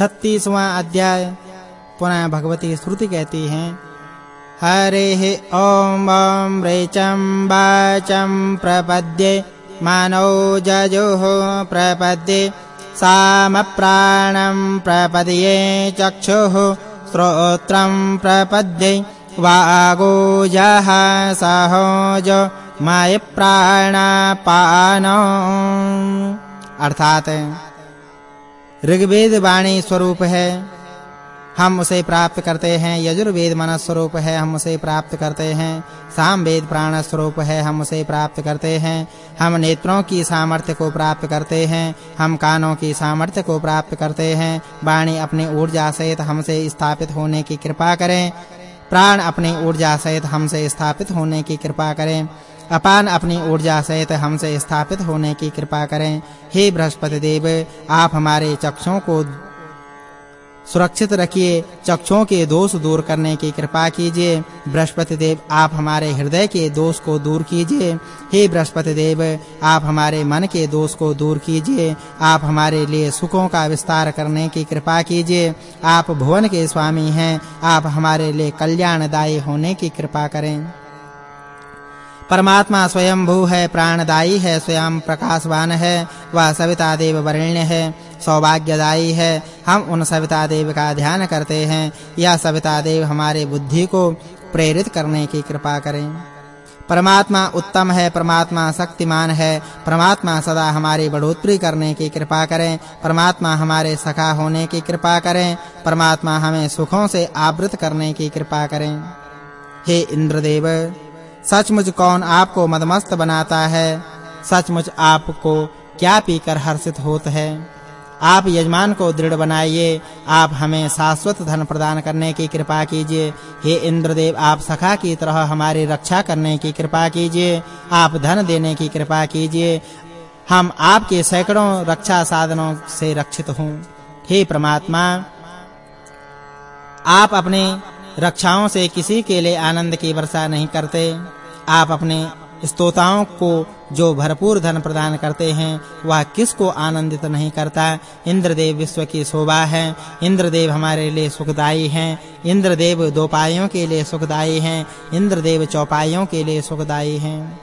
36वां अध्याय, पुनः भगवती श्रुति कहती हैं, हरेः ॐ ॐ रेचं वाचं प्रपद्ये मानौ जजुः प्रपद्ये सामप्राणं प्रपद्ये चक्षुः श्रोत्रं प्रपद्ये वागोजः सहोज माय प्राणापानो। अर्थात ऋग्वेद वाणी स्वरूप है। हम उसे प्राप्त करते हैं, यजुर्वेद मन स्वरूप है, हम उसे प्राप्त करते हैं। सामवेद प्राण स्वरूप है, हम उसे प्राप्त करते हैं। हम नेत्रों की सामर्थ्य को प्राप्त करते हैं, हम कानों की सामर्थ्य को प्राप्त करते हैं। वाणी अपनी ऊर्जा सहित हमसे स्थापित होने की कृपा करें। प्राण अपनी ऊर्जा सहित हमसे स्थापित होने की कृपा करें। अपान अपनी ऊर्जा सहित हमसे स्थापित होने की कृपा करें। हे बृहस्पति देव, आप हमारे चक्षुओं को सुरक्षित रखिए। चक्षुओं के दोष दूर करने की कृपा कीजिए। बृहस्पति देव, आप हमारे हृदय के दोष को दूर कीजिए। हे बृहस्पति देव, आप हमारे मन के दोष को दूर कीजिए। आप हमारे लिए सुखों का विस्तार करने की कृपा कीजिए। आप भुवन के स्वामी हैं। आप हमारे लिए कल्याणदायी होने की कृपा करें। परमात्मा स्वयं भू है, प्राणदायी है, स्वयं प्रकाशवान है, वह सविता देव वरेण्य है, सौभाग्यदायी है। हम उन सविता देव का ध्यान करते हैं। यह सविता देव हमारे बुद्धि को प्रेरित करने की कृपा करें। परमात्मा उत्तम है, परमात्मा शक्तिमान है, परमात्मा सदा हमारी बढ़ोतरी करने की कृपा करें, परमात्मा हमारे सखा होने की कृपा करें, परमात्मा हमें सुखों से आवृत करने की कृपा करें। हे इंद्रदेव सचमुच कौन आपको मदमस्त बनाता है? सचमुच आपको क्या पीकर हर्षित होत है? आप यजमान को दृढ़ बनाइए। आप हमें शाश्वत धन प्रदान करने की कृपा कीजिए। हे इंद्रदेव, आप सखा की तरह हमारी रक्षा करने की कृपा कीजिए। आप धन देने की कृपा कीजिए। हम आपके सैकड़ों रक्षा साधनों से रक्षित हों। हे परमात्मा, आप अपने रक्षाओं से किसी के लिए आनंद की वर्षा नहीं करते। आप अपने स्तोताओं को जो भरपूर धन प्रदान करते हैं, वह किसको आनंदित नहीं करता? इंद्रदेव विश्व की शोभा है। इंद्रदेव हमारे लिए सुखदाई हैं। इंद्रदेव दोपायों के लिए सुखदाई हैं। इंद्रदेव चौपाइयों के लिए सुखदाई हैं।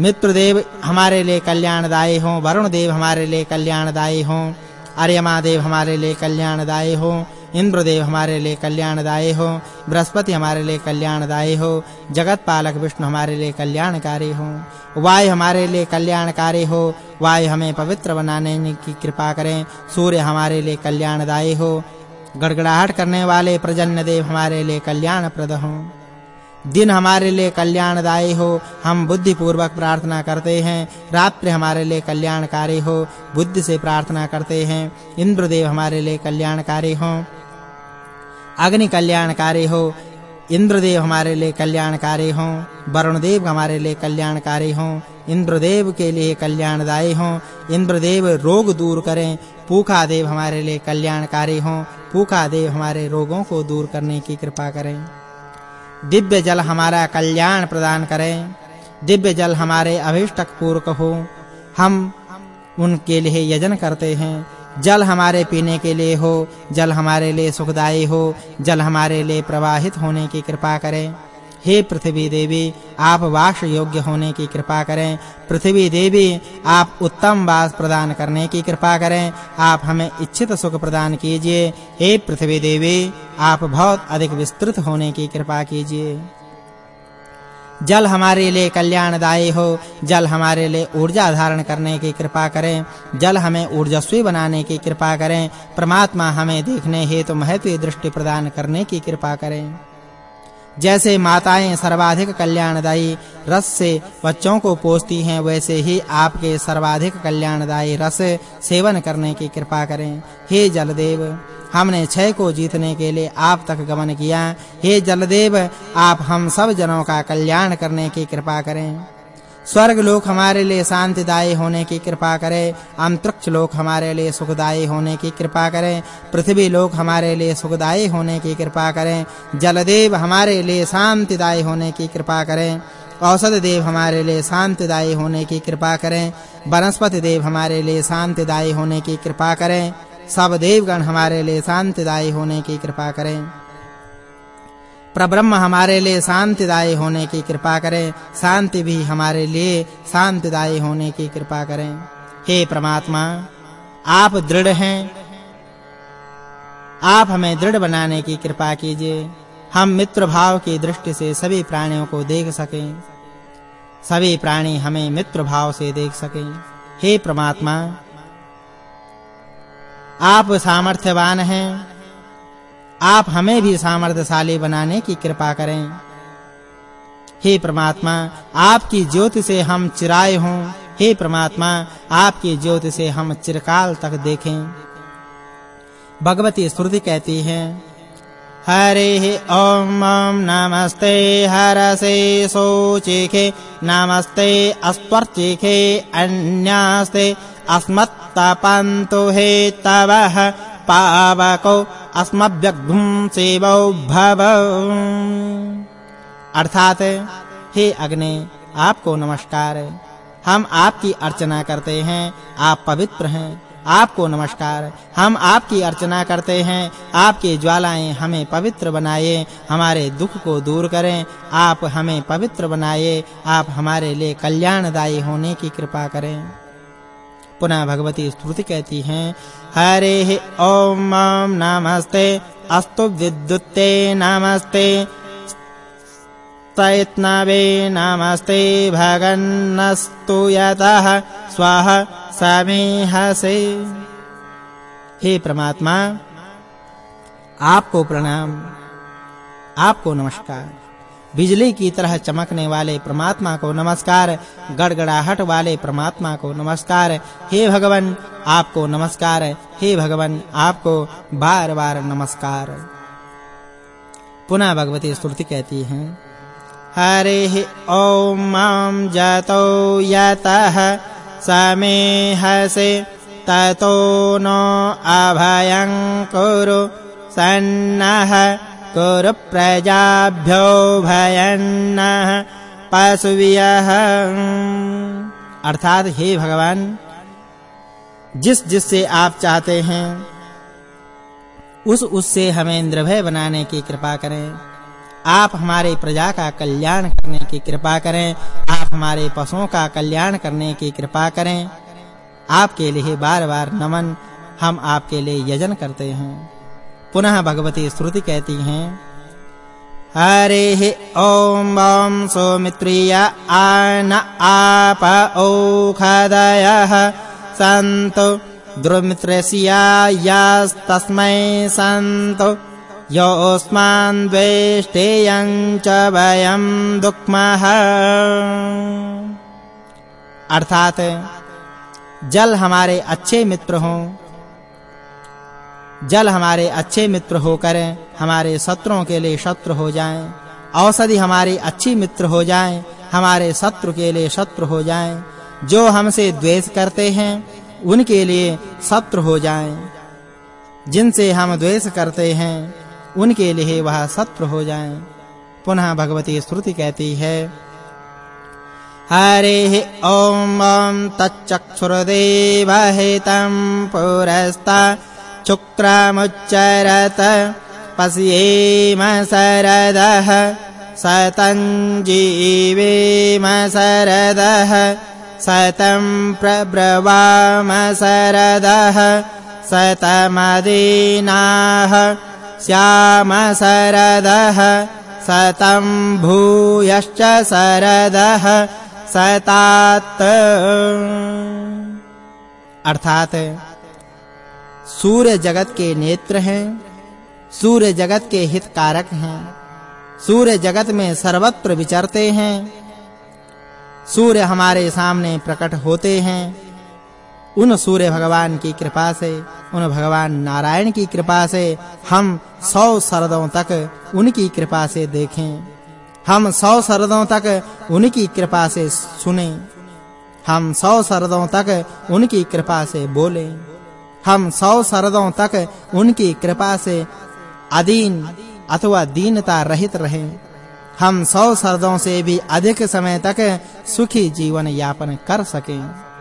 मित्रदेव हमारे लिए कल्याणदायी हों। वरुण देव हमारे लिए कल्याणदायी हों। आर्यमा देव हमारे लिए कल्याणदायी हों। इंद्रदेव हमारे लिए कल्याणदायी हो, बृहस्पति हमारे लिए कल्याणदायी हो जगत पालक विष्णु हमारे लिए कल्याणकारी हो, वायु हमारे लिए कल्याणकारी हो, वायु हमें पवित्र बनाने की कृपा करें, सूर्य हमारे लिए कल्याणदायी हो, गड़गड़ाहट करने वाले प्रजन्य देव हमारे लिए कल्याणप्रद हो। दिन हमारे लिए कल्याणदायी हो, हम बुद्धि पूर्वक प्रार्थना करते हैं, रात्रि हमारे लिए कल्याणकारी हो, बुद्धि से प्रार्थना करते हैं, इंद्रदेव हमारे लिए कल्याणकारी हो। अग्नि कल्याणकारी हो, इंद्रदेव हमारे लिए कल्याणकारी हो वरुण देव हमारे लिए कल्याणकारी हो, इंद्रदेव के लिए कल्याणदायी हो, इंद्रदेव रोग दूर करें पूखा देव हमारे लिए कल्याणकारी हो पूखा देव हमारे रोगों को दूर करने की कृपा करें। दिव्य जल हमारा कल्याण प्रदान करें, दिव्य जल हमारे अभिष्टक पूर्वक हो, हम उनके लिए यजन करते हैं जल हमारे पीने के लिए हो, जल हमारे लिए सुखदाई हो, जल हमारे लिए प्रवाहित होने की कृपा करें। हे पृथ्वी देवी, आप वास योग्य होने की कृपा करें। पृथ्वी देवी, आप उत्तम वास प्रदान करने की कृपा करें। आप हमें इच्छित सुख प्रदान कीजिए। हे पृथ्वी देवी, आप बहुत अधिक विस्तृत होने की कृपा कीजिए। जल हमारे लिए कल्याणदायी हो। जल हमारे लिए ऊर्जा धारण करने की कृपा करें। जल हमें ऊर्जस्वी बनाने की कृपा करें। परमात्मा हमें देखने हेतु महत्व दृष्टि प्रदान करने की कृपा करें। जैसे माताएँ सर्वाधिक कल्याणदायी रस से बच्चों को पोषती हैं, वैसे ही आपके सर्वाधिक कल्याणदायी रस सेवन करने की कृपा करें। हे जलदेव हमने क्षय को जीतने के लिए आप तक गमन किया। हे जलदेव, आप हम सब जनों का कल्याण करने की कृपा करें। स्वर्ग लोक हमारे लिए शांतिदायी होने की कृपा करें। अंतरिक्ष लोक हमारे लिए सुखदायी होने की कृपा करें। पृथ्वी लोक हमारे लिए सुखदायी होने की कृपा करें। जलदेव हमारे लिए शांतिदायी होने की कृपा करें। औषध देव हमारे लिए शांतिदायी होने की कृपा करें। वनस्पति देव हमारे लिए शांतिदायी होने की कृपा करें। सब देवगण हमारे लिए शांतिदायी होने की कृपा करें। प्रब्रह्म हमारे लिए शांतिदायी होने की कृपा करें। शांति भी हमारे लिए शांतिदायी होने की कृपा करें। हे परमात्मा, आप दृढ़ हैं। आप हमें दृढ़ बनाने की कृपा कीजिए। हम मित्र भाव की दृष्टि से सभी प्राणियों को देख सकें। सभी प्राणी हमें मित्र भाव से देख सकें। हे परमात्मा आप सामर्थ्यवान हैं। आप हमें भी सामर्थ्यशाली बनाने की कृपा करें। हे परमात्मा, आपकी ज्योति से हम चिराए हों। हे परमात्मा, आपकी ज्योति से हम चिरकाल तक देखें। भगवती स्तुति कहती है, हरे ओम नमस्ते, हरसे सोचिखे नमस्ते अस्त्वर्चिखे अन्यास्ते अस्मत्तपन्तु हे तवः पावको अस्मभ्यग्धुं सेवौ भव। अर्थात, हे अग्नि, आपको नमस्कार। हम आपकी अर्चना करते हैं, आप पवित्र हैं। आपको नमस्कार। हम आपकी अर्चना करते हैं, आपकी ज्वालाएँ हमें पवित्र बनाए, हमारे दुख को दूर करें। आप हमें पवित्र बनाए, आप हमारे लिए कल्याणदायी होने की कृपा करें। पुनः भगवती स्तुति कहती हैं, हरे ओम नमस्ते, अस्तु विद्युते नमस्ते तैत्नवे नमस्ते, भगन्नस्तु यतः स्वः समेहसे। हे परमात्मा, आपको प्रणाम, आपको नमस्कार। बिजली की तरह चमकने वाले परमात्मा को नमस्कार, गड़गड़ाहट वाले परमात्मा को नमस्कार। हे भगवान, आपको नमस्कार। हे भगवान, आपको बार-बार नमस्कार। पुनः भगवती स्तुति कहती हैं, हरिः ओम माँ जातो यतः समेहसे ततो नो अभयं कुरु सन्नः। कुरु प्रजाभ्यो भयन्नः पशुव्यः। अर्थात हे भगवान, जिस जिससे आप चाहते हैं, उस उससे हमें निर्भय बनाने की कृपा करें। आप हमारे प्रजा का कल्याण करने की कृपा करें। आप हमारे पशुओं का कल्याण करने की कृपा करें। आपके लिए बार-बार नमन, हम आपके लिए यजन करते हैं। पुनः भगवती श्रुति कहती हैं, हरे ओम ओम सौमित्रिय आन आप ओखदयः सन्तु द्रुमित्रस्या यास्तस्मै सन्तु। योऽस्मान् द्वेष्टेयं च वयं दुःखमः अर्थात जल हमारे अच्छे मित्र हों जल हमारे अच्छे मित्र होकर हमारे शत्रुओं के लिए शत्रु हो जाएँ। औषधि हमारी अच्छी मित्र हो जाएँ। हमारे शत्रु के लिए शत्रु हो जाएँ। जो हमसे द्वेष करते हैं, उनके लिए शत्रु हो जाएँ। जिनसे हम द्वेष करते हैं, उनके लिए वह शत्रु हो जाएँ। पुनः भगवती श्रुति कहती है, हरे ओम तच्चक्षुर्देवहितं पुरस्ता शुक्रमुच्चरत पश्येम शरदः सतं जीवेम शरदः सतं प्रब्रवाम शरदः सतमदीनाः श्याम शरदः सतं भूयश्च शरदः सतात। अर्थात सूर्य जगत के नेत्र हैं, सूर्य जगत के हितकारक हैं, सूर्य जगत में सर्वत्र विचरते हैं, सूर्य हमारे सामने प्रकट होते हैं। उन सूर्य भगवान की कृपा से, उन भगवान नारायण की कृपा से हम 100 शरदों तक उनकी कृपा से देखें। हम 100 शरदों तक उनकी कृपा से सुने। हम 100 शरदों तक उनकी कृपा से बोले। हम सौ शरदों तक उनकी कृपा से अधीन अथवा दीनता रहित रहे। हम 100 शरदों से भी अधिक समय तक सुखी जीवन यापन कर सकें।